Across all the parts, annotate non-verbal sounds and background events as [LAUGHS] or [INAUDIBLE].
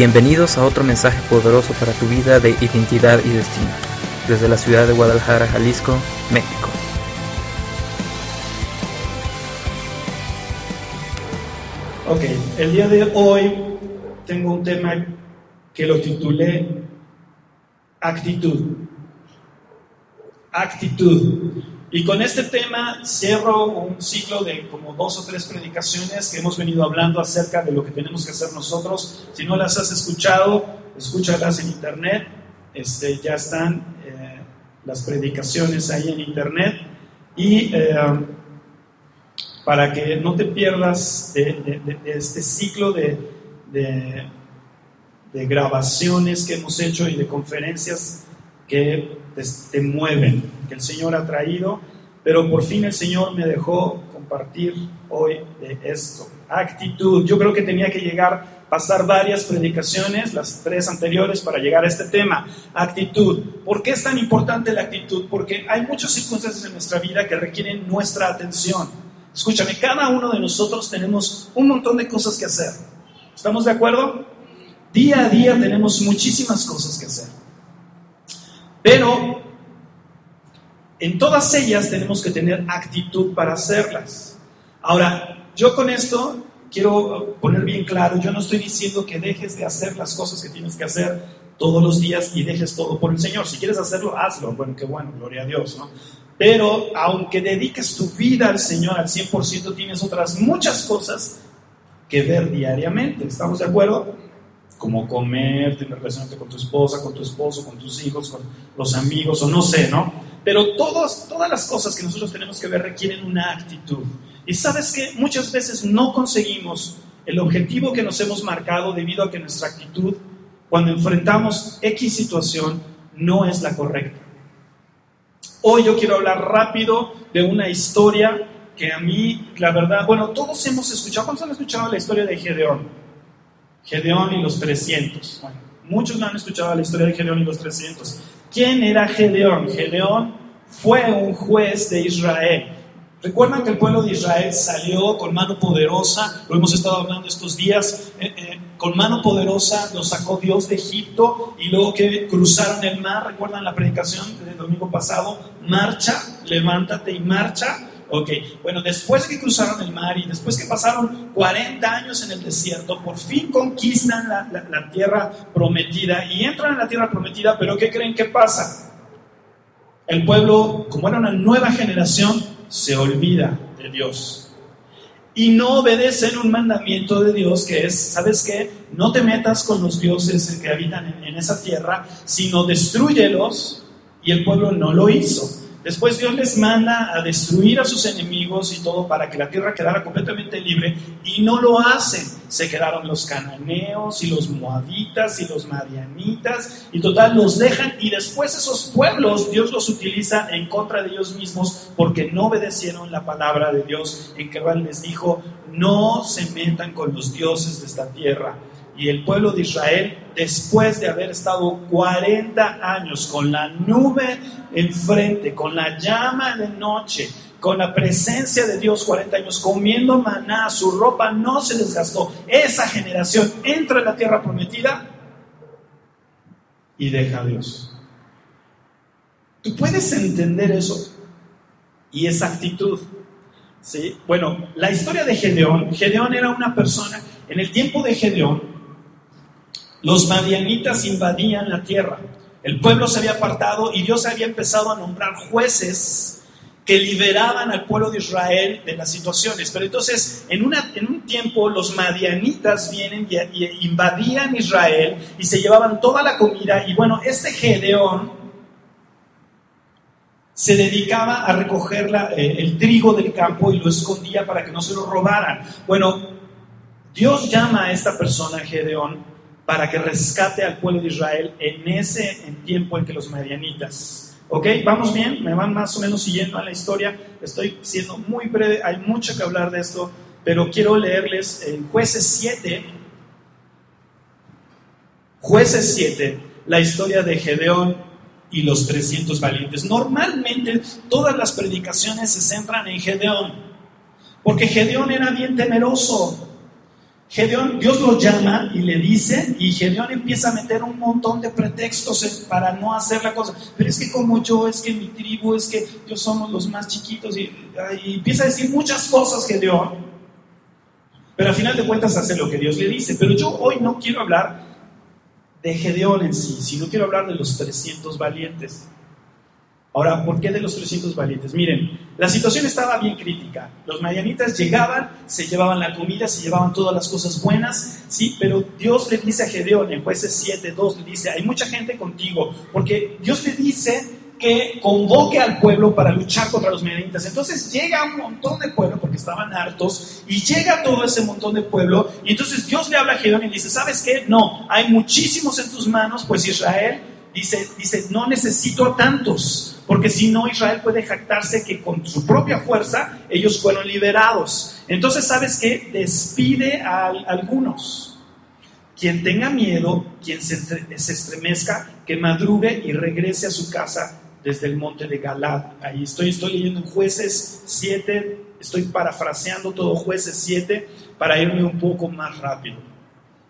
Bienvenidos a otro mensaje poderoso para tu vida de identidad y destino, desde la ciudad de Guadalajara, Jalisco, México. Ok, el día de hoy tengo un tema que lo titulé Actitud. Actitud. Y con este tema cierro un ciclo de como dos o tres predicaciones que hemos venido hablando acerca de lo que tenemos que hacer nosotros. Si no las has escuchado, escúchalas en internet. Este, ya están eh, las predicaciones ahí en internet. Y eh, para que no te pierdas de, este ciclo de, de, grabaciones que hemos hecho y de conferencias que te, mueven, que el Señor ha traído, pero por fin el Señor me dejó compartir hoy de esto. Actitud. Yo creo que tenía que llegar, pasar varias predicaciones, las tres anteriores, para llegar a este tema. Actitud. ¿Por qué es tan importante la actitud? Porque hay muchas circunstancias en nuestra vida que requieren nuestra atención. Escúchame, cada uno de nosotros tenemos un montón de cosas que hacer. ¿Estamos de acuerdo? Día a día tenemos muchísimas cosas que hacer. Pero en todas ellas tenemos que tener actitud para hacerlas. Ahora, yo con esto quiero poner bien claro, yo no estoy diciendo que dejes de hacer las cosas que tienes que hacer todos los días y dejes todo por el Señor. Si quieres hacerlo, hazlo. Bueno, qué bueno, gloria a Dios. Pero aunque dediques tu vida al Señor al 100%, tienes otras muchas cosas que ver diariamente. ¿Estamos de acuerdo? Como comer, tener relacionarte con tu esposa, con tu esposo, con tus hijos, con los amigos, o no sé, ¿no? Pero todos, todas las cosas que nosotros tenemos que ver requieren una actitud. Y sabes que muchas veces no conseguimos el objetivo que nos hemos marcado debido a que nuestra actitud, cuando enfrentamos X situación, no es la correcta. Hoy yo quiero hablar rápido de una historia que a mí, la verdad, bueno, todos hemos escuchado, ¿cuántos han escuchado la historia de Gedeón? Gedeón y los 300. Bueno, muchos no han escuchado la historia de Gedeón y los 300. ¿Quién era Gedeón? Gedeón fue un juez de Israel. Recuerdan que el pueblo de Israel salió con mano poderosa, lo hemos estado hablando estos días, eh, eh, con mano poderosa lo sacó Dios de Egipto y luego que cruzaron el mar, recuerdan la predicación del domingo pasado, marcha, levántate y marcha. Ok, bueno, después que cruzaron el mar y después que pasaron 40 años en el desierto, por fin conquistan la, tierra prometida y entran en la tierra prometida, pero ¿qué creen que pasa? El pueblo, como era una nueva generación, se olvida de Dios y no obedecen un mandamiento de Dios que es, ¿sabes qué? No te metas con los dioses que habitan en, esa tierra, sino destruyelos y el pueblo no lo hizo. Después Dios les manda a destruir a sus enemigos y todo para que la tierra quedara completamente libre y no lo hacen. Se quedaron los cananeos y los moabitas y los marianitas y total los dejan y después esos pueblos Dios los utiliza en contra de ellos mismos porque no obedecieron la palabra de Dios en que les dijo no se metan con los dioses de esta tierra y el pueblo de Israel, después de haber estado 40 años con la nube enfrente, con la llama de noche, con la presencia de Dios 40 años, comiendo maná, su ropa no se desgastó. Esa generación entra en la tierra prometida y deja a Dios. ¿Tú puedes entender eso? Y esa actitud. ¿Sí? Bueno, la historia de Gedeón, Gedeón era una persona, en el tiempo de Gedeón, los madianitas invadían la tierra. El pueblo se había apartado y Dios había empezado a nombrar jueces que liberaban al pueblo de Israel de las situaciones. Pero entonces, en, un tiempo, los madianitas vienen y, invadían Israel y se llevaban toda la comida. Y bueno, este Gedeón se dedicaba a recoger eh, el trigo del campo y lo escondía para que no se lo robaran. Bueno, Dios llama a esta persona, Gedeón, para que rescate al pueblo de Israel en ese tiempo en que los medianitas. ¿Ok? ¿Vamos bien? ¿Me van más o menos siguiendo a la historia? Estoy siendo muy breve, hay mucho que hablar de esto, pero quiero leerles en jueces 7, jueces 7, la historia de Gedeón y los 300 valientes. Normalmente todas las predicaciones se centran en Gedeón, porque Gedeón era bien temeroso, Gedeón, Dios lo llama y le dice, y Gedeón empieza a meter un montón de pretextos para no hacer la cosa. Pero es que como yo, es que mi tribu, es que yo somos los más chiquitos, y, y empieza a decir muchas cosas Gedeón. Pero al final de cuentas hace lo que Dios le dice. Pero yo hoy no quiero hablar de Gedeón en sí, sino quiero hablar de los 300 valientes. Ahora, ¿por qué de los 300 valientes? Miren, la situación estaba bien crítica. Los madianitas llegaban, se llevaban la comida, se llevaban todas las cosas buenas, sí, pero Dios le dice a Gedeón en jueces 7, 2, le dice, hay mucha gente contigo, porque Dios le dice que convoque al pueblo para luchar contra los madianitas. Entonces llega un montón de pueblo, porque estaban hartos, y llega todo ese montón de pueblo, y entonces Dios le habla a Gedeón y dice, ¿sabes qué? No, hay muchísimos en tus manos, pues Israel dice, dice, no necesito tantos porque si no Israel puede jactarse que con su propia fuerza ellos fueron liberados. Entonces, ¿sabes qué? Despide a algunos. Quien tenga miedo, quien se, estremezca, que madrugue y regrese a su casa desde el monte de Galad. Ahí estoy, estoy leyendo en jueces 7, estoy parafraseando todo jueces 7 para irme un poco más rápido.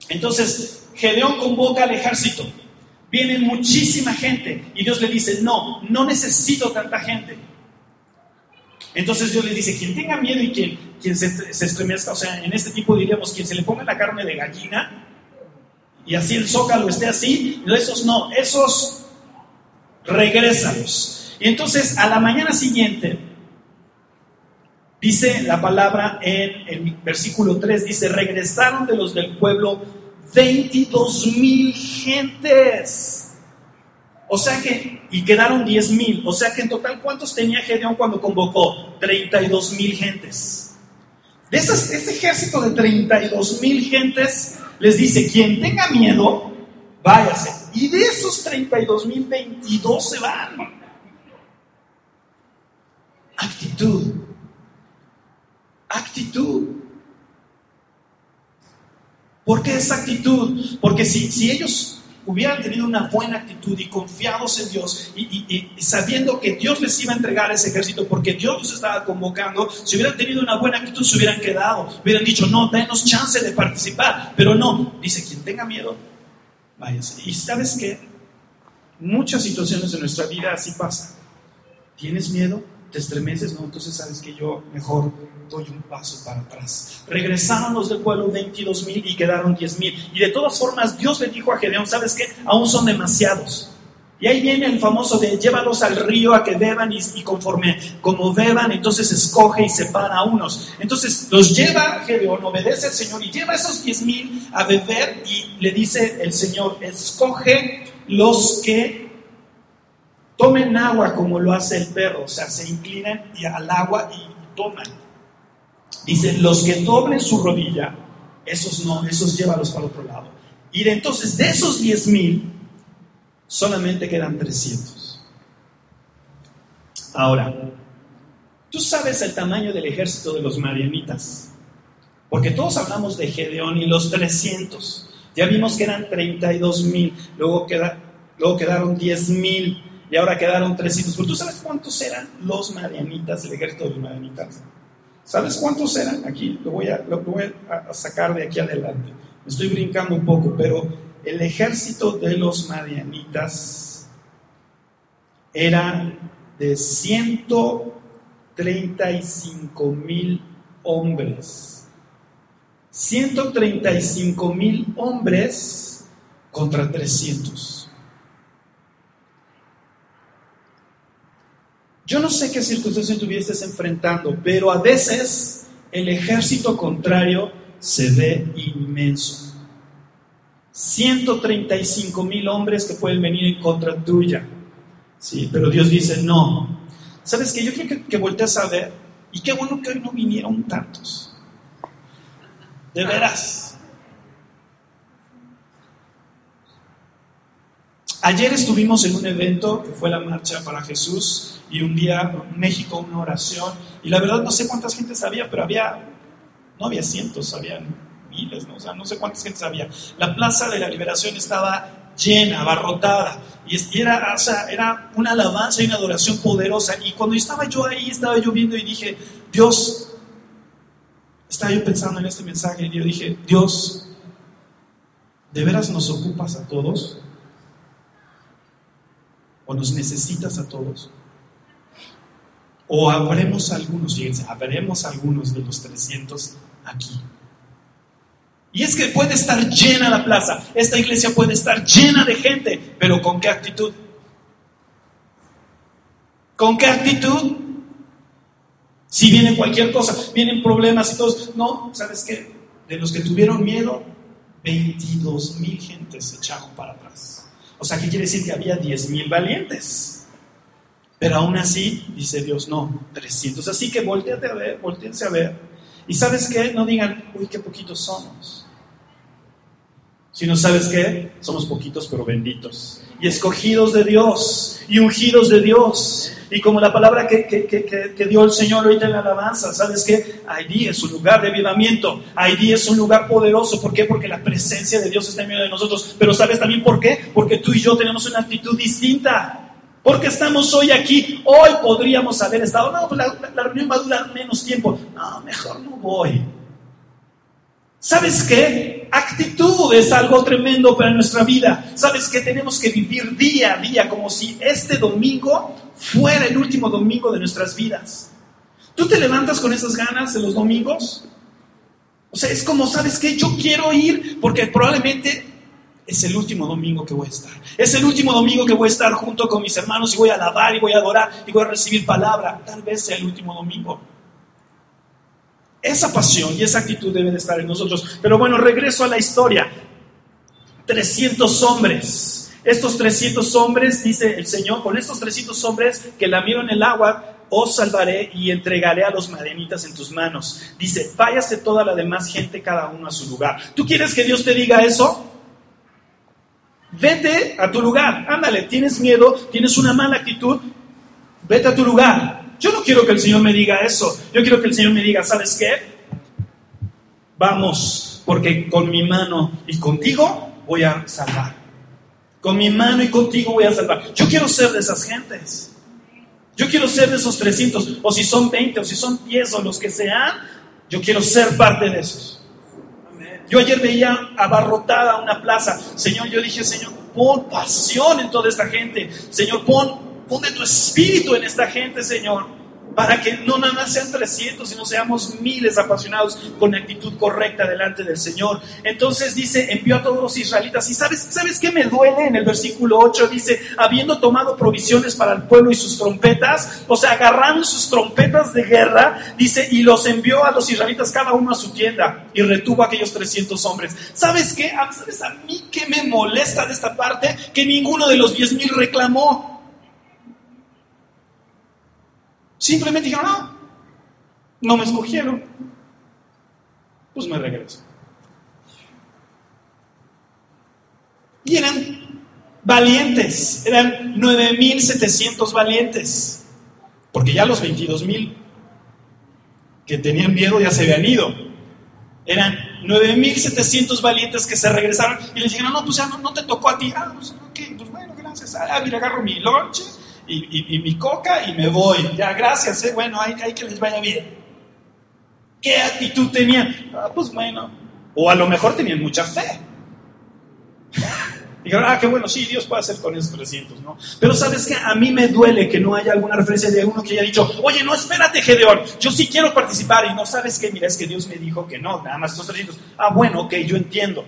Entonces, Gedeón convoca al ejército. Viene muchísima gente y Dios le dice, no, no necesito tanta gente. Entonces Dios le dice, quien tenga miedo y quien, quien se, se, estremezca, o sea, en este tipo diríamos, quien se le ponga la carne de gallina y así el zócalo esté así, esos no, esos regrésalos. Y entonces a la mañana siguiente, dice la palabra en el versículo 3, dice, regresaron de los del pueblo 22 mil gentes. O sea que, y quedaron 10 mil. O sea que en total, ¿cuántos tenía Gedeón cuando convocó? 32 mil gentes. De ese ejército de 32 mil gentes, les dice, quien tenga miedo, váyase. Y de esos 32 mil, 22 se van. Actitud. Actitud. ¿Por qué esa actitud? Porque si, si ellos hubieran tenido una buena actitud y confiados en Dios y, sabiendo que Dios les iba a entregar ese ejército porque Dios los estaba convocando, si hubieran tenido una buena actitud se hubieran quedado, hubieran dicho, no, denos chance de participar, pero no, dice, quien tenga miedo, váyase. Y sabes qué, muchas situaciones en nuestra vida así pasa. ¿Tienes miedo? ¿Te estremeces? No, entonces sabes que yo mejor doy un paso para atrás. Regresaron los del pueblo 22 mil y quedaron 10 mil. Y de todas formas, Dios le dijo a Gedeón, ¿sabes qué? Aún son demasiados. Y ahí viene el famoso de llévalos al río a que beban y, conforme como beban, entonces escoge y separa a unos. Entonces los lleva Gedeón, obedece al Señor y lleva a esos 10 mil a beber y le dice el Señor, escoge los que tomen agua como lo hace el perro, o sea, se inclinan al agua y toman. Dice, los que doblen su rodilla, esos no, esos llévalos para otro lado. Y de entonces, de esos 10 mil, solamente quedan 300. Ahora, tú sabes el tamaño del ejército de los marianitas, porque todos hablamos de Gedeón y los 300. Ya vimos que eran 32 mil, luego, luego quedaron 10 mil y ahora quedaron 300. Pero tú sabes cuántos eran los marianitas, el ejército de los marianitas. ¿Sabes cuántos eran? Aquí lo voy, a, lo voy a sacar de aquí adelante. Me estoy brincando un poco, pero el ejército de los madianitas era de 135 mil hombres. 135 mil hombres contra 300. Yo no sé qué circunstancia estuvieses enfrentando, pero a veces el ejército contrario se ve inmenso. 135 mil hombres que pueden venir en contra tuya. Sí, pero Dios dice, no. ¿Sabes qué? Yo creo que, que a ver, y qué bueno que hoy no vinieron tantos. De veras. Ayer estuvimos en un evento que fue la Marcha para Jesús y un día en México una oración y la verdad no sé cuántas gentes había, pero había, no había cientos, había miles, ¿no? o sea, no sé cuántas gentes había. La Plaza de la Liberación estaba llena, abarrotada y era, era una alabanza y una adoración poderosa y cuando estaba yo ahí, estaba yo viendo y dije, Dios, Estaba yo pensando en este mensaje y yo dije, Dios, ¿de veras nos ocupas a todos? ¿O nos necesitas a todos? ¿O habremos algunos, fíjense, habremos algunos de los 300 aquí? Y es que puede estar llena la plaza, esta iglesia puede estar llena de gente, pero ¿con qué actitud? ¿Con qué actitud? Si viene cualquier cosa, vienen problemas y todos, no, ¿sabes qué? De los que tuvieron miedo, 22 mil gentes se echaron para atrás. O sea, ¿qué quiere decir? Que había 10 mil valientes. Pero aún así, dice Dios, no, 300. Así que volteate a ver, volteense a ver. Y sabes qué? No digan, uy, qué poquitos somos. Si no sabes qué, somos poquitos pero benditos. Y escogidos de Dios, y ungidos de Dios. Y como la palabra que, que, dio el Señor ahorita en la alabanza, ¿sabes qué? Ahí es un lugar de avivamiento, Ahí es un lugar poderoso. ¿Por qué? Porque la presencia de Dios está en medio de nosotros. Pero ¿sabes también por qué? Porque tú y yo tenemos una actitud distinta. Porque estamos hoy aquí. Hoy podríamos haber estado. No, pues la, la reunión va a durar menos tiempo. No, mejor no voy. ¿Sabes qué? Actitud es algo tremendo para nuestra vida. ¿Sabes qué? Tenemos que vivir día a día como si este domingo fuera el último domingo de nuestras vidas. ¿Tú te levantas con esas ganas de los domingos? O sea, es como, ¿sabes qué? Yo quiero ir porque probablemente es el último domingo que voy a estar. Es el último domingo que voy a estar junto con mis hermanos y voy a alabar y voy a adorar y voy a recibir palabra. Tal vez sea el último domingo. Esa pasión y esa actitud deben estar en nosotros. Pero bueno, regreso a la historia. 300 hombres. Estos 300 hombres, dice el Señor, con estos 300 hombres que lamieron el agua, os salvaré y entregaré a los madenitas en tus manos. Dice, váyase toda la demás gente, cada uno a su lugar. ¿Tú quieres que Dios te diga eso? Vete a tu lugar, ándale, tienes miedo, tienes una mala actitud, vete a tu lugar. Yo no quiero que el Señor me diga eso. Yo quiero que el Señor me diga, ¿sabes qué? Vamos, porque con mi mano y contigo voy a salvar. Con mi mano y contigo voy a salvar. Yo quiero ser de esas gentes. Yo quiero ser de esos 300, o si son 20, o si son 10, o los que sean, yo quiero ser parte de esos. Yo ayer veía abarrotada una plaza. Señor, yo dije, Señor, pon pasión en toda esta gente. Señor, pon Pone tu espíritu en esta gente, Señor, para que no nada más sean 300, sino seamos miles apasionados con actitud correcta delante del Señor. Entonces dice, envió a todos los israelitas. ¿Y sabes, sabes qué me duele? En el versículo 8 dice, habiendo tomado provisiones para el pueblo y sus trompetas, o sea, agarraron sus trompetas de guerra, dice, y los envió a los israelitas cada uno a su tienda y retuvo a aquellos 300 hombres. ¿Sabes qué? ¿Sabes a mí qué me molesta de esta parte? Que ninguno de los 10 mil reclamó. Simplemente dijeron, no, no me escogieron. Pues me regreso. Y eran valientes, eran 9.700 valientes, porque ya los 22.000 que tenían miedo ya se habían ido. Eran 9.700 valientes que se regresaron y les dijeron, no, pues ya no, te tocó a ti. Ah, pues, pues bueno, gracias. Ah, mira, agarro mi lonche y, mi coca y me voy. Ya, gracias, eh, bueno, hay, que les vaya bien. ¿Qué actitud tenían? Ah, pues bueno, o a lo mejor tenían mucha fe. [LAUGHS] Dijeron, ah, qué bueno, sí, Dios puede hacer con esos 300, ¿no? Pero sabes que a mí me duele que no haya alguna referencia de uno que haya dicho, oye, no, espérate, Gedeón, yo sí quiero participar. Y no sabes qué, mira, es que Dios me dijo que no, nada más estos 300. Ah, bueno, ok, yo entiendo.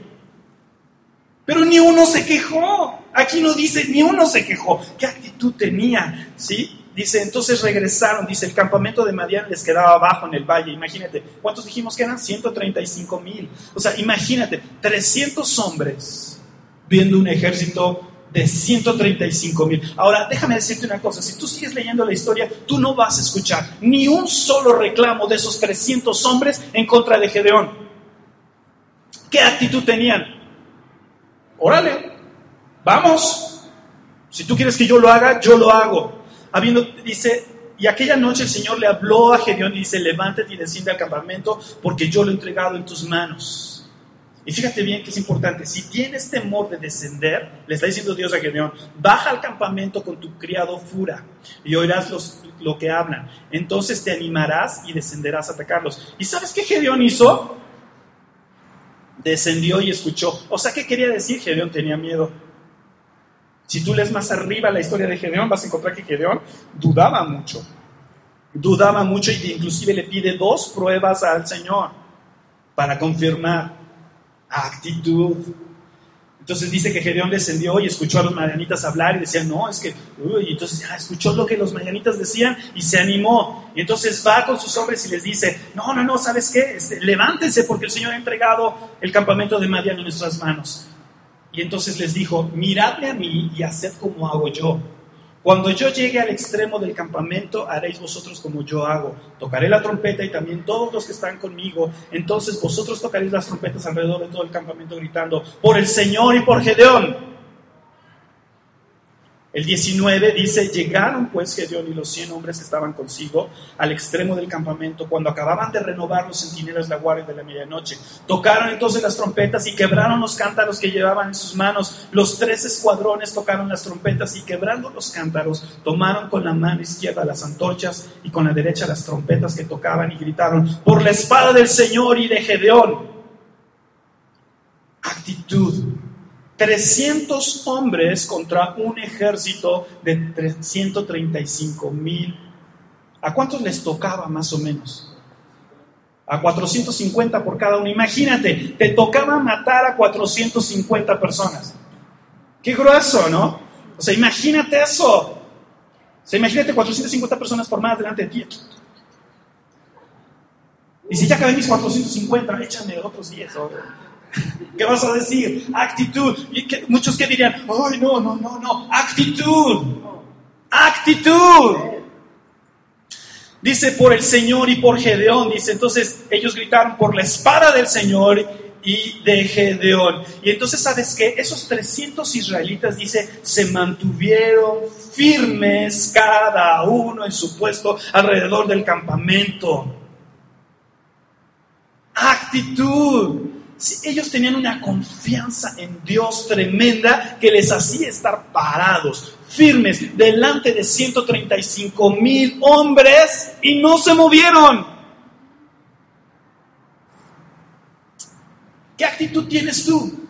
Pero ni uno se quejó. Aquí no dice, ni uno se quejó. ¿Qué actitud tenía? ¿Sí? Dice, entonces regresaron. Dice, el campamento de Madián les quedaba abajo en el valle. Imagínate, ¿cuántos dijimos que eran? 135 mil. O sea, imagínate, 300 hombres viendo un ejército de 135 mil. Ahora, déjame decirte una cosa, si tú sigues leyendo la historia, tú no vas a escuchar ni un solo reclamo de esos 300 hombres en contra de Gedeón. ¿Qué actitud tenían? órale, vamos. Si tú quieres que yo lo haga, yo lo hago. Habiendo, dice, y aquella noche el Señor le habló a Gedeón y dice, levántate y desciende al campamento porque yo lo he entregado en tus manos. Y fíjate bien que es importante, si tienes temor de descender, le está diciendo Dios a Gedeón, baja al campamento con tu criado Fura y oirás lo que hablan. Entonces te animarás y descenderás a atacarlos. ¿Y sabes qué Gedeón hizo? Descendió y escuchó. O sea, ¿qué quería decir? Gedeón tenía miedo. Si tú lees más arriba la historia de Gedeón, vas a encontrar que Gedeón dudaba mucho. Dudaba mucho y inclusive le pide dos pruebas al Señor para confirmar actitud. Entonces dice que Gedeón descendió y escuchó a los marianitas hablar y decía, no, es que, uy, entonces ya escuchó lo que los marianitas decían y se animó. Y entonces va con sus hombres y les dice, no, no, no, ¿sabes qué? Este, levántense porque el Señor ha entregado el campamento de Madian en nuestras manos. Y entonces les dijo, miradme a mí y haced como hago yo cuando yo llegue al extremo del campamento, haréis vosotros como yo hago. Tocaré la trompeta y también todos los que están conmigo. Entonces vosotros tocaréis las trompetas alrededor de todo el campamento gritando, por el Señor y por Gedeón. El 19 dice, llegaron pues Gedeón y los 100 hombres que estaban consigo al extremo del campamento cuando acababan de renovar los centinelas la guardia de la medianoche. Tocaron entonces las trompetas y quebraron los cántaros que llevaban en sus manos. Los tres escuadrones tocaron las trompetas y quebrando los cántaros tomaron con la mano izquierda las antorchas y con la derecha las trompetas que tocaban y gritaron, por la espada del Señor y de Gedeón. Actitud 300 hombres contra un ejército de 135 mil. ¿A cuántos les tocaba más o menos? A 450 por cada uno. Imagínate, te tocaba matar a 450 personas. Qué grueso, ¿no? O sea, imagínate eso. O sea, imagínate 450 personas por más delante de ti. Y si ya acabé mis 450, échame otros 10. ¿Qué vas a decir? Actitud. Muchos que dirían, ay, no, no, no, no, actitud. Actitud. Dice por el Señor y por Gedeón. Dice, entonces ellos gritaron por la espada del Señor y de Gedeón. Y entonces, ¿sabes qué? Esos 300 israelitas, dice, se mantuvieron firmes cada uno en su puesto alrededor del campamento. Actitud ellos tenían una confianza en Dios tremenda que les hacía estar parados, firmes, delante de 135 mil hombres y no se movieron. ¿Qué actitud tienes tú?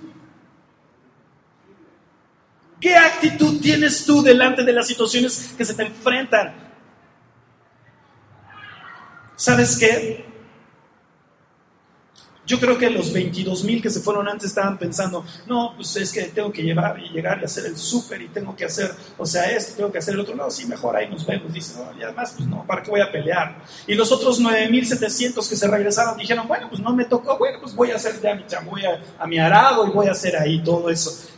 ¿Qué actitud tienes tú delante de las situaciones que se te enfrentan? ¿Sabes qué? Yo creo que los 22 mil que se fueron antes estaban pensando, no, pues es que tengo que llevar y llegar y hacer el súper y tengo que hacer, o sea, esto, tengo que hacer el otro. No, sí, mejor ahí nos vemos. Dice, no, y además, pues no, ¿para qué voy a pelear? Y los otros 9.700 que se regresaron dijeron, bueno, pues no me tocó, bueno, pues voy a hacer ya mi voy a mi arado y voy a hacer ahí todo eso.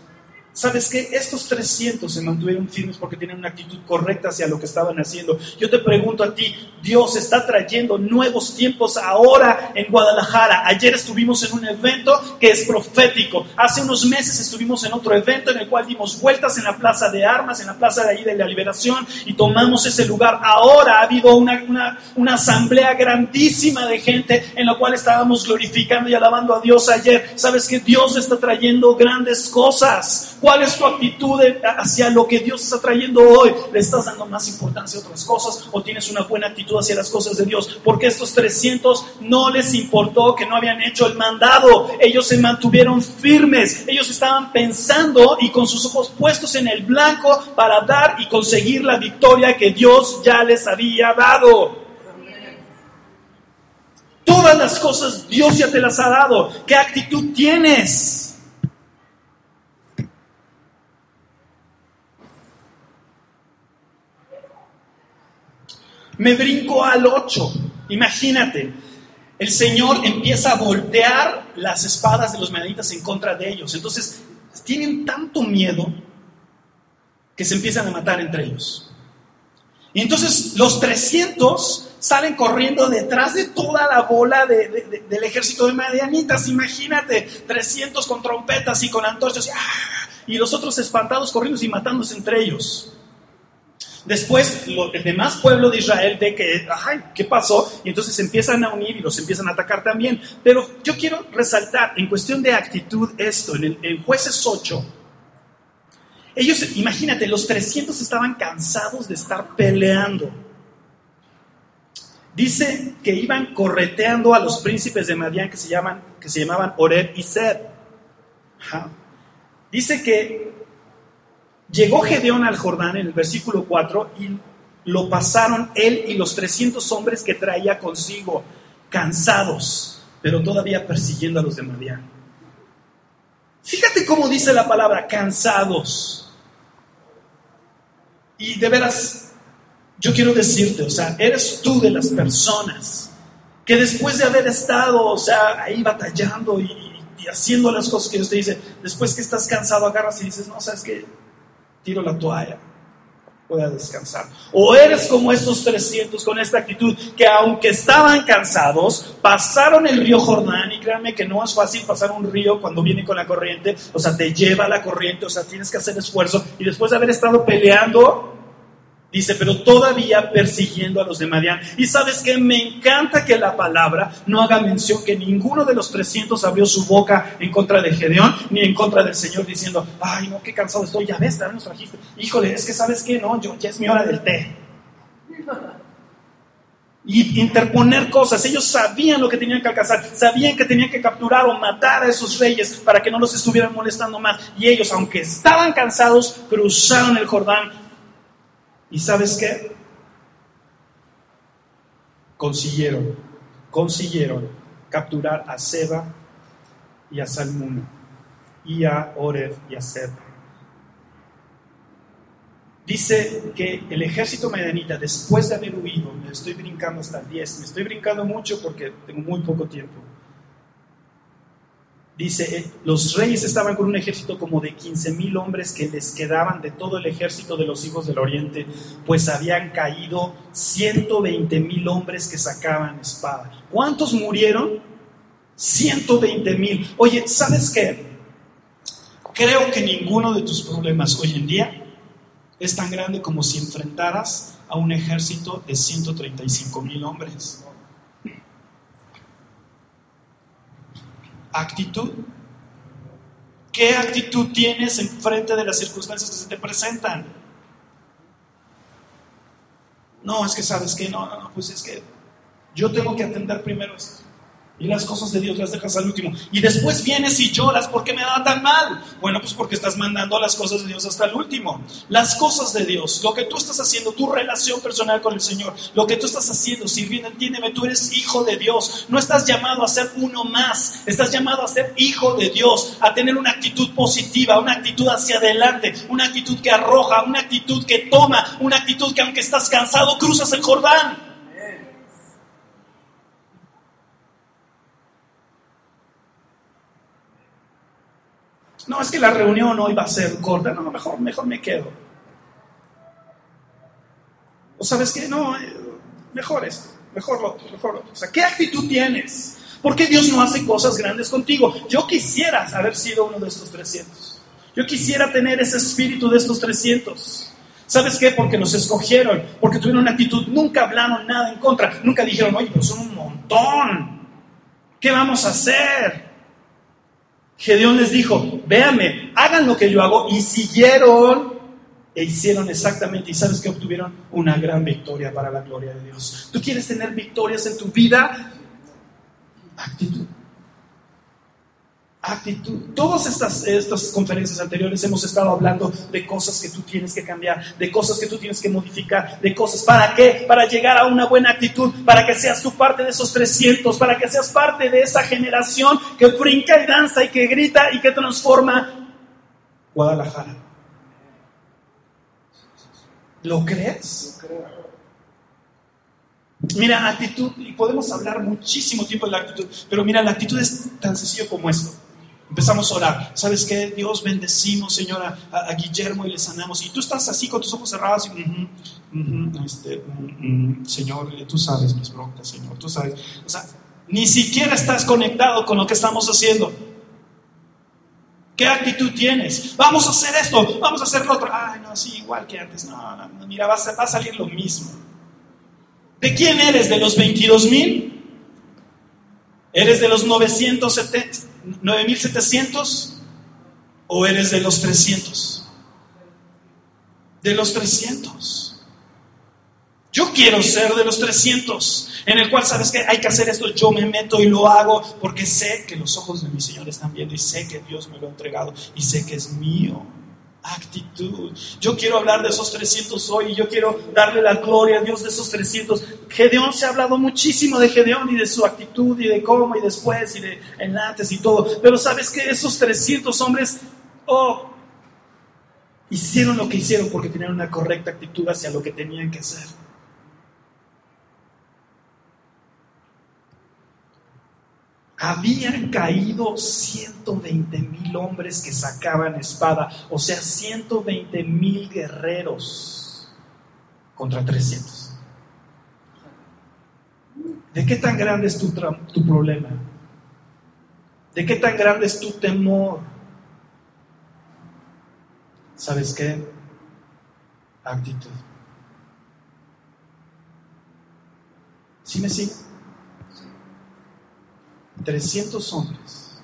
¿Sabes qué? Estos 300 se mantuvieron firmes porque tienen una actitud correcta hacia lo que estaban haciendo. Yo te pregunto a ti, Dios está trayendo nuevos tiempos ahora en Guadalajara. Ayer estuvimos en un evento que es profético. Hace unos meses estuvimos en otro evento en el cual dimos vueltas en la plaza de armas, en la plaza de ahí de la liberación y tomamos ese lugar. Ahora ha habido una, una, una asamblea grandísima de gente en la cual estábamos glorificando y alabando a Dios ayer. ¿Sabes que Dios está trayendo grandes cosas? ¿Cuál es tu actitud hacia lo que Dios está trayendo hoy? ¿Le estás dando más importancia a otras cosas o tienes una buena actitud hacia las cosas de Dios? Porque estos 300 no les importó que no habían hecho el mandado. Ellos se mantuvieron firmes. Ellos estaban pensando y con sus ojos puestos en el blanco para dar y conseguir la victoria que Dios ya les había dado. Todas las cosas Dios ya te las ha dado. ¿Qué actitud tienes? Me brinco al 8. Imagínate, el Señor empieza a voltear las espadas de los medianitas en contra de ellos. Entonces, tienen tanto miedo que se empiezan a matar entre ellos. Y entonces los 300 salen corriendo detrás de toda la bola del ejército de medianitas. Imagínate, 300 con trompetas y con antorchas. ¡ah! Y los otros espantados corriendo y matándose entre ellos. Después, el demás pueblo de Israel ve que, ay, ¿qué pasó? Y entonces empiezan a unir y los empiezan a atacar también. Pero yo quiero resaltar en cuestión de actitud esto, en, el, jueces 8. Ellos, imagínate, los 300 estaban cansados de estar peleando. Dice que iban correteando a los príncipes de Madián que se, llaman, que se llamaban Oreb y Sed. Dice que llegó Gedeón al Jordán en el versículo 4 y lo pasaron él y los 300 hombres que traía consigo, cansados, pero todavía persiguiendo a los de Madián. Fíjate cómo dice la palabra, cansados. Y de veras, yo quiero decirte, o sea, eres tú de las personas que después de haber estado, o sea, ahí batallando y, haciendo las cosas que Dios te dice, después que estás cansado, agarras y dices, no, sabes que tiro la toalla, voy a descansar. O eres como estos 300 con esta actitud, que aunque estaban cansados, pasaron el río Jordán, y créanme que no es fácil pasar un río cuando viene con la corriente, o sea, te lleva la corriente, o sea, tienes que hacer esfuerzo, y después de haber estado peleando, Dice, pero todavía persiguiendo a los de Madián. Y sabes que me encanta que la palabra no haga mención que ninguno de los 300 abrió su boca en contra de Gedeón ni en contra del Señor diciendo, ay, no, qué cansado estoy, ya ves, también nos trajiste. Híjole, es que sabes que no, yo, ya es mi hora del té. Y interponer cosas. Ellos sabían lo que tenían que alcanzar, sabían que tenían que capturar o matar a esos reyes para que no los estuvieran molestando más. Y ellos, aunque estaban cansados, cruzaron el Jordán ¿Y sabes qué? Consiguieron, consiguieron capturar a Seba y a Salmuna y a Oreb y a Seb. Dice que el ejército medianita, después de haber huido, me estoy brincando hasta el 10, me estoy brincando mucho porque tengo muy poco tiempo Dice, eh, los reyes estaban con un ejército como de 15 mil hombres que les quedaban de todo el ejército de los hijos del oriente, pues habían caído 120 mil hombres que sacaban espada. ¿Cuántos murieron? 120 mil. Oye, ¿sabes qué? Creo que ninguno de tus problemas hoy en día es tan grande como si enfrentaras a un ejército de 135 mil hombres. Actitud. ¿Qué actitud tienes en frente de las circunstancias que se te presentan? No, es que sabes que no, no, pues es que yo tengo que atender primero esto. Y las cosas de Dios las dejas al último. Y después vienes y lloras, ¿por qué me da tan mal? Bueno, pues porque estás mandando las cosas de Dios hasta el último. Las cosas de Dios, lo que tú estás haciendo, tu relación personal con el Señor, lo que tú estás haciendo, sirviendo, entiéndeme, tú eres hijo de Dios. No estás llamado a ser uno más, estás llamado a ser hijo de Dios, a tener una actitud positiva, una actitud hacia adelante, una actitud que arroja, una actitud que toma, una actitud que aunque estás cansado, cruzas el Jordán. No, es que la reunión hoy va a ser corta. No, mejor, mejor me quedo. O sabes qué, no, eh, mejor esto, mejor lo otro, mejor lo otro. O sea, ¿qué actitud tienes? ¿Por qué Dios no hace cosas grandes contigo? Yo quisiera haber sido uno de estos 300. Yo quisiera tener ese espíritu de estos 300. ¿Sabes qué? Porque nos escogieron, porque tuvieron una actitud, nunca hablaron nada en contra, nunca dijeron, oye, pero son un montón. ¿Qué vamos a hacer? Gedeón les dijo, véanme, hagan lo que yo hago, y siguieron e hicieron exactamente, y sabes que obtuvieron una gran victoria para la gloria de Dios. ¿Tú quieres tener victorias en tu vida? Actitud actitud. Todas estas, estas conferencias anteriores hemos estado hablando de cosas que tú tienes que cambiar, de cosas que tú tienes que modificar, de cosas. ¿Para qué? Para llegar a una buena actitud, para que seas tú parte de esos 300, para que seas parte de esa generación que brinca y danza y que grita y que transforma Guadalajara. ¿Lo crees? Mira, actitud, y podemos hablar muchísimo tiempo de la actitud, pero mira, la actitud es tan sencillo como esto. Empezamos a orar. ¿Sabes qué? Dios bendecimos, Señora, a, Guillermo y le sanamos. Y tú estás así con tus ojos cerrados y, este, mm, mm, Señor, tú sabes mis broncas, Señor, tú sabes. O sea, ni siquiera estás conectado con lo que estamos haciendo. ¿Qué actitud tienes? Vamos a hacer esto, vamos a hacer lo otro. Ay, no, sí, igual que antes. No, no, mira, va a, salir lo mismo. ¿De quién eres? ¿De los 22 mil? ¿Eres de los 9700? ¿O eres de los 300? De los 300. Yo quiero ser de los 300, en el cual, ¿sabes que Hay que hacer esto, yo me meto y lo hago porque sé que los ojos de mi Señor están viendo y sé que Dios me lo ha entregado y sé que es mío. Actitud. Yo quiero hablar de esos 300 hoy y yo quiero darle la gloria a Dios de esos 300. Gedeón se ha hablado muchísimo de Gedeón y de su actitud y de cómo y después y de en antes y todo. Pero sabes que esos 300 hombres, oh, hicieron lo que hicieron porque tenían una correcta actitud hacia lo que tenían que hacer. Habían caído 120 mil hombres que sacaban espada, o sea, 120 mil guerreros contra 300. ¿De qué tan grande es tu, tu problema? ¿De qué tan grande es tu temor? ¿Sabes qué? Actitud. ¿Sí me sigue? 300 hombres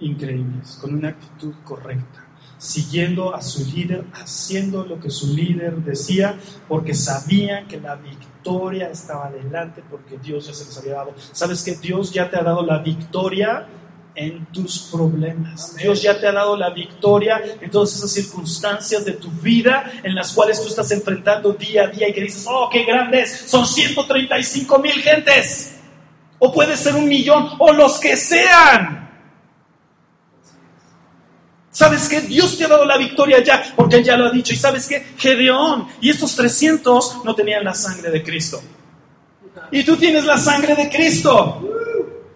increíbles, con una actitud correcta, siguiendo a su líder, haciendo lo que su líder decía, porque sabían que la victoria estaba adelante, porque Dios ya se les había dado. ¿Sabes que Dios ya te ha dado la victoria? en tus problemas. Dios ya te ha dado la victoria en todas esas circunstancias de tu vida en las cuales tú estás enfrentando día a día y que dices, oh, qué grandes, son 135 mil gentes o puede ser un millón, o los que sean. ¿Sabes qué? Dios te ha dado la victoria ya, porque Él ya lo ha dicho. ¿Y sabes qué? Gedeón y estos 300 no tenían la sangre de Cristo. Y tú tienes la sangre de Cristo.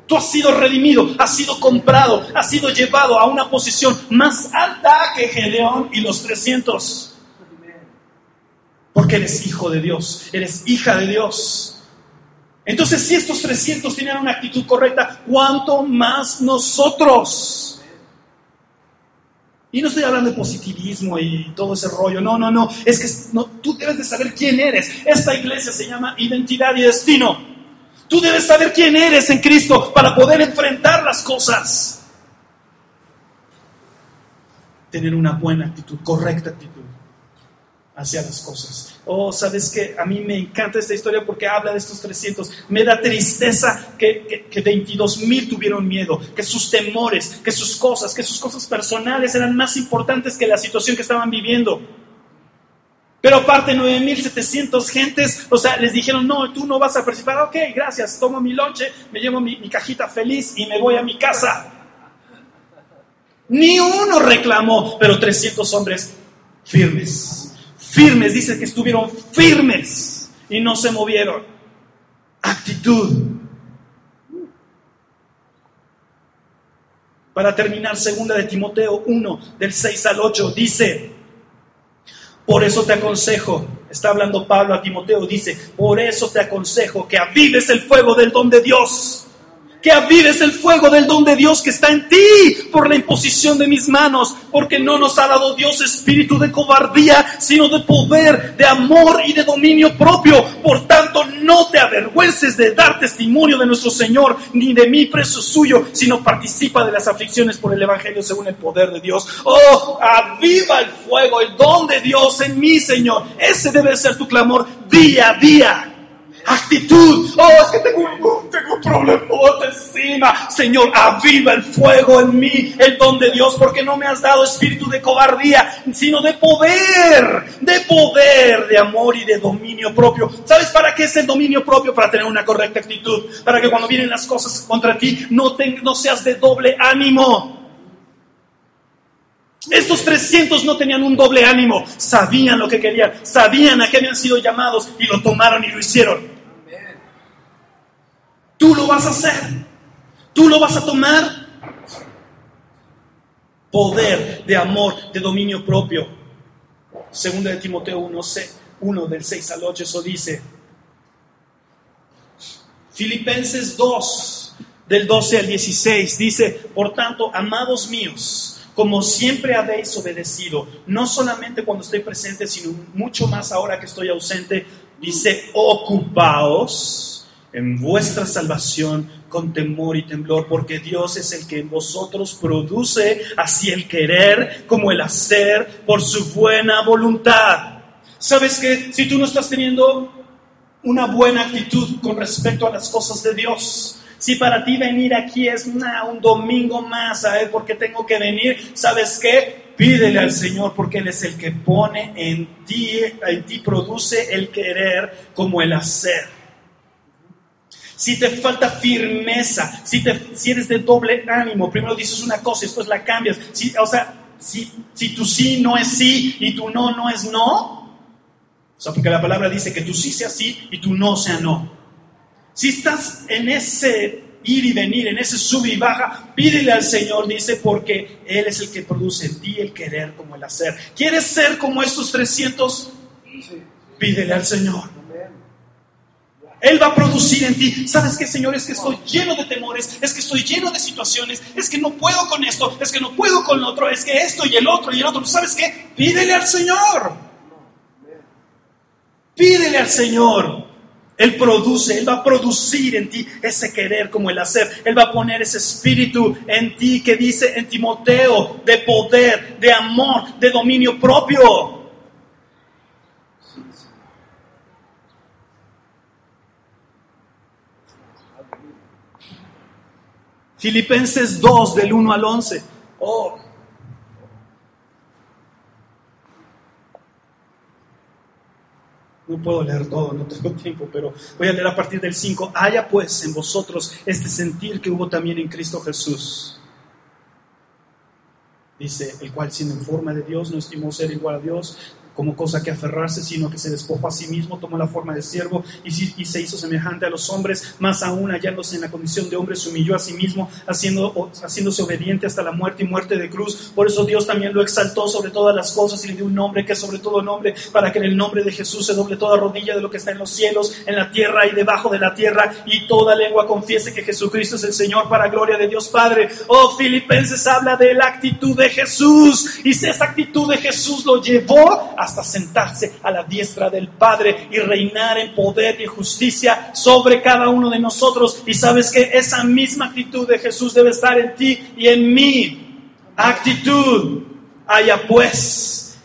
Tú has sido redimido, has sido comprado, has sido llevado a una posición más alta que Gedeón y los 300. Porque eres hijo de Dios, eres hija de Dios. Entonces, si estos 300 tenían una actitud correcta, ¿cuánto más nosotros? Y no estoy hablando de positivismo y todo ese rollo, no, no, no, es que tú debes de saber quién eres. Esta iglesia se llama identidad y destino. Tú debes saber quién eres en Cristo para poder enfrentar las cosas. Tener una buena actitud, correcta actitud hacia las cosas. Oh, sabes que a mí me encanta esta historia porque habla de estos 300. Me da tristeza que, que, 22 mil tuvieron miedo, que sus temores, que sus cosas, que sus cosas personales eran más importantes que la situación que estaban viviendo. Pero aparte 9.700 gentes, o sea, les dijeron, no, tú no vas a participar. Ok, gracias, tomo mi lonche, me llevo mi, mi cajita feliz y me voy a mi casa. Ni uno reclamó, pero 300 hombres firmes firmes, dice que estuvieron firmes y no se movieron. Actitud. Para terminar, segunda de Timoteo 1, del 6 al 8, dice, por eso te aconsejo, está hablando Pablo a Timoteo, dice, por eso te aconsejo que avives el fuego del don de Dios que avives el fuego del don de Dios que está en ti por la imposición de mis manos, porque no nos ha dado Dios espíritu de cobardía, sino de poder, de amor y de dominio propio. Por tanto, no te avergüences de dar testimonio de nuestro Señor, ni de mí preso suyo, sino participa de las aflicciones por el Evangelio según el poder de Dios. Oh, aviva el fuego, el don de Dios en mí, Señor. Ese debe ser tu clamor día a día actitud. Oh, es que tengo, un, tengo un problema encima. Señor, aviva el fuego en mí, el don de Dios, porque no me has dado espíritu de cobardía, sino de poder, de poder, de amor y de dominio propio. ¿Sabes para qué es el dominio propio? Para tener una correcta actitud, para que cuando vienen las cosas contra ti no, no seas de doble ánimo. Estos 300 no tenían un doble ánimo, sabían lo que querían, sabían a qué habían sido llamados y lo tomaron y lo hicieron. Tú lo vas a hacer. Tú lo vas a tomar. Poder de amor, de dominio propio. Segunda de Timoteo 1, 1 del 6 al 8, eso dice. Filipenses 2, del 12 al 16, dice, por tanto, amados míos, como siempre habéis obedecido, no solamente cuando estoy presente, sino mucho más ahora que estoy ausente, dice, ocupaos en vuestra salvación con temor y temblor, porque Dios es el que en vosotros produce así el querer como el hacer por su buena voluntad. ¿Sabes que si tú no estás teniendo una buena actitud con respecto a las cosas de Dios, si para ti venir aquí es un domingo más, ver por qué tengo que venir, ¿sabes qué? Pídele al Señor porque Él es el que pone en ti, en ti produce el querer como el hacer. Si te falta firmeza, si, te, si eres de doble ánimo, primero dices una cosa y después la cambias. Si, o sea, si, si tu sí no es sí y tu no no es no, o sea, porque la palabra dice que tu sí sea sí y tu no sea no. Si estás en ese ir y venir, en ese sub y baja, pídele al Señor, dice, porque Él es el que produce en ti el querer como el hacer. ¿Quieres ser como estos 300? Pídele al Señor. Él va a producir en ti. ¿Sabes qué, Señor? Es que estoy lleno de temores, es que estoy lleno de situaciones, es que no puedo con esto, es que no puedo con lo otro, es que esto y el otro y el otro. ¿Sabes qué? Pídele al Señor. Pídele al Señor. Él produce, Él va a producir en ti ese querer como el hacer. Él va a poner ese espíritu en ti que dice en Timoteo de poder, de amor, de dominio propio. Filipenses 2 del 1 al 11. Oh, No puedo leer todo, no tengo [LAUGHS] tiempo, pero voy a leer a partir del 5. Haya pues en vosotros este sentir que hubo también en Cristo Jesús. Dice, el cual siendo en forma de Dios no estimó ser igual a Dios, como cosa que aferrarse, sino que se despojó a sí mismo, tomó la forma de siervo y, se hizo semejante a los hombres, más aún hallándose en la condición de hombre, se humilló a sí mismo, haciendo, haciéndose obediente hasta la muerte y muerte de cruz. Por eso Dios también lo exaltó sobre todas las cosas y le dio un nombre que es sobre todo nombre, para que en el nombre de Jesús se doble toda rodilla de lo que está en los cielos, en la tierra y debajo de la tierra, y toda lengua confiese que Jesucristo es el Señor para gloria de Dios Padre. Oh, Filipenses habla de la actitud de Jesús, y si esa actitud de Jesús lo llevó a hasta sentarse a la diestra del Padre y reinar en poder y justicia sobre cada uno de nosotros. Y sabes que esa misma actitud de Jesús debe estar en ti y en mí. Actitud. Haya pues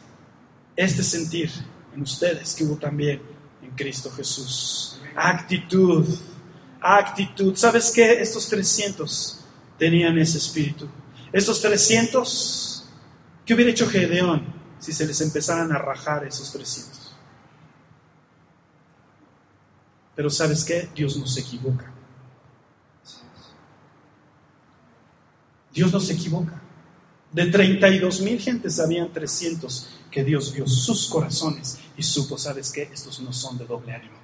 este sentir en ustedes que hubo también en Cristo Jesús. Actitud. Actitud. ¿Sabes qué? Estos 300 tenían ese espíritu. Estos 300, ¿qué hubiera hecho Gedeón? Si se les empezaran a rajar esos 300. Pero sabes qué? Dios no se equivoca. Dios no se equivoca. De 32 mil gentes habían 300 que Dios vio sus corazones y supo, ¿sabes qué? Estos no son de doble ánimo.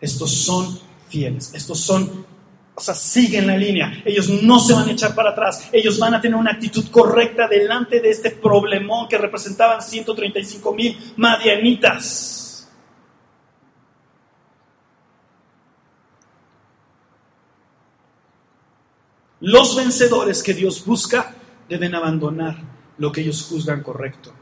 Estos son fieles. Estos son o sea, siguen la línea. Ellos no se van a echar para atrás. Ellos van a tener una actitud correcta delante de este problemón que representaban 135 mil madianitas. Los vencedores que Dios busca deben abandonar lo que ellos juzgan correcto.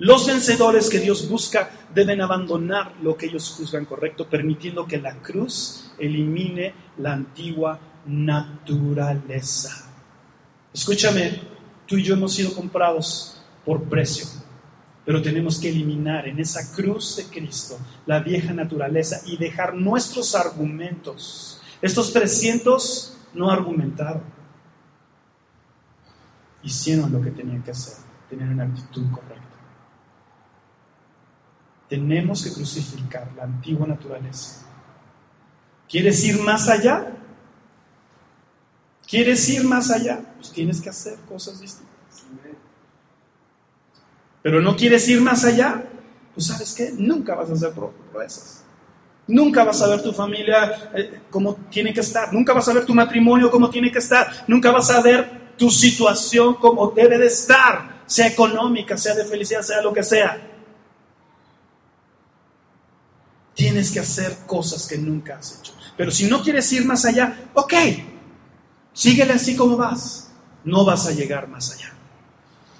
Los vencedores que Dios busca deben abandonar lo que ellos juzgan correcto, permitiendo que la cruz elimine la antigua naturaleza. Escúchame, tú y yo hemos sido comprados por precio, pero tenemos que eliminar en esa cruz de Cristo la vieja naturaleza y dejar nuestros argumentos. Estos 300 no argumentaron, hicieron lo que tenían que hacer, tenían una actitud correcta. Tenemos que crucificar la antigua naturaleza. ¿Quieres ir más allá? ¿Quieres ir más allá? Pues tienes que hacer cosas distintas. Pero no quieres ir más allá, pues sabes qué, nunca vas a hacer proezas. Nunca vas a ver tu familia eh, como tiene que estar. Nunca vas a ver tu matrimonio como tiene que estar. Nunca vas a ver tu situación como debe de estar, sea económica, sea de felicidad, sea lo que sea. Tienes que hacer cosas que nunca has hecho. Pero si no quieres ir más allá, ok, síguele así como vas. no vas a llegar más allá.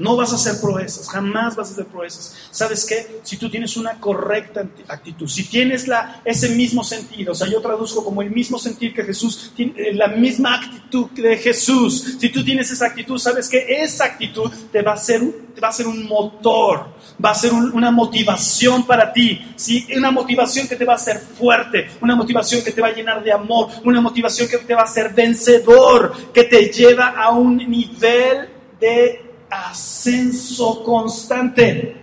No vas a hacer proezas, jamás vas a hacer proezas. ¿Sabes qué? Si tú tienes una correcta actitud, si tienes la, ese mismo sentido, o sea, yo traduzco como el mismo sentir que Jesús, eh, la misma actitud de Jesús, si tú tienes esa actitud, ¿sabes qué? Esa actitud te va a ser, va a ser un motor, va a ser una motivación para ti, ¿sí? Una motivación que te va a hacer fuerte, una motivación que te va a llenar de amor, una motivación que te va a hacer vencedor, que te lleva a un nivel de ascenso constante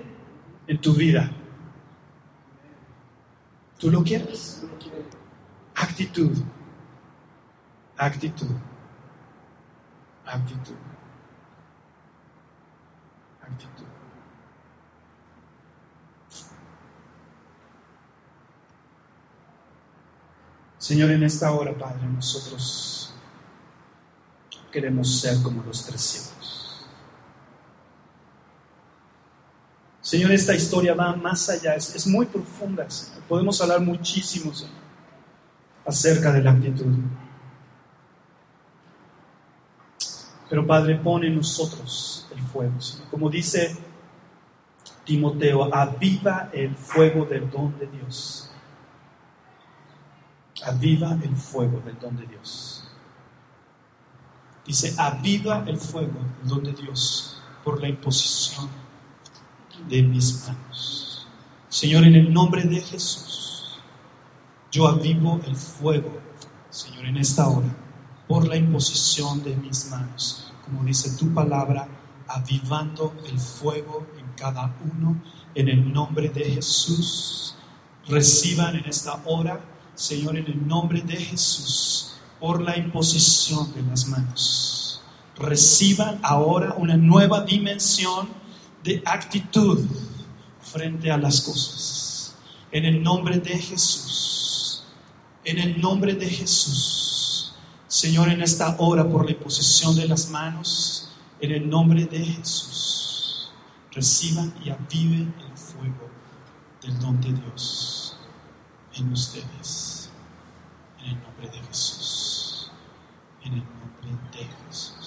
en tu vida. ¿Tú lo quieres? Actitud. Actitud. Actitud. Actitud. Señor, en esta hora, Padre, nosotros queremos ser como los tres Señor, esta historia va más allá, es, muy profunda, Señor. Podemos hablar muchísimo, Señor, acerca de la actitud. Pero Padre, pone en nosotros el fuego, Señor. Como dice Timoteo, aviva el fuego del don de Dios. Aviva el fuego del don de Dios. Dice, aviva el fuego del don de Dios por la imposición de mis manos. Señor, en el nombre de Jesús, yo avivo el fuego, Señor, en esta hora, por la imposición de mis manos, como dice tu palabra, avivando el fuego en cada uno, en el nombre de Jesús. Reciban en esta hora, Señor, en el nombre de Jesús, por la imposición de las manos. Reciban ahora una nueva dimensión de actitud frente a las cosas. En el nombre de Jesús, en el nombre de Jesús, Señor, en esta hora por la imposición de las manos, en el nombre de Jesús, reciban y aviven el fuego del don de Dios en ustedes. En el nombre de Jesús. En el nombre de Jesús.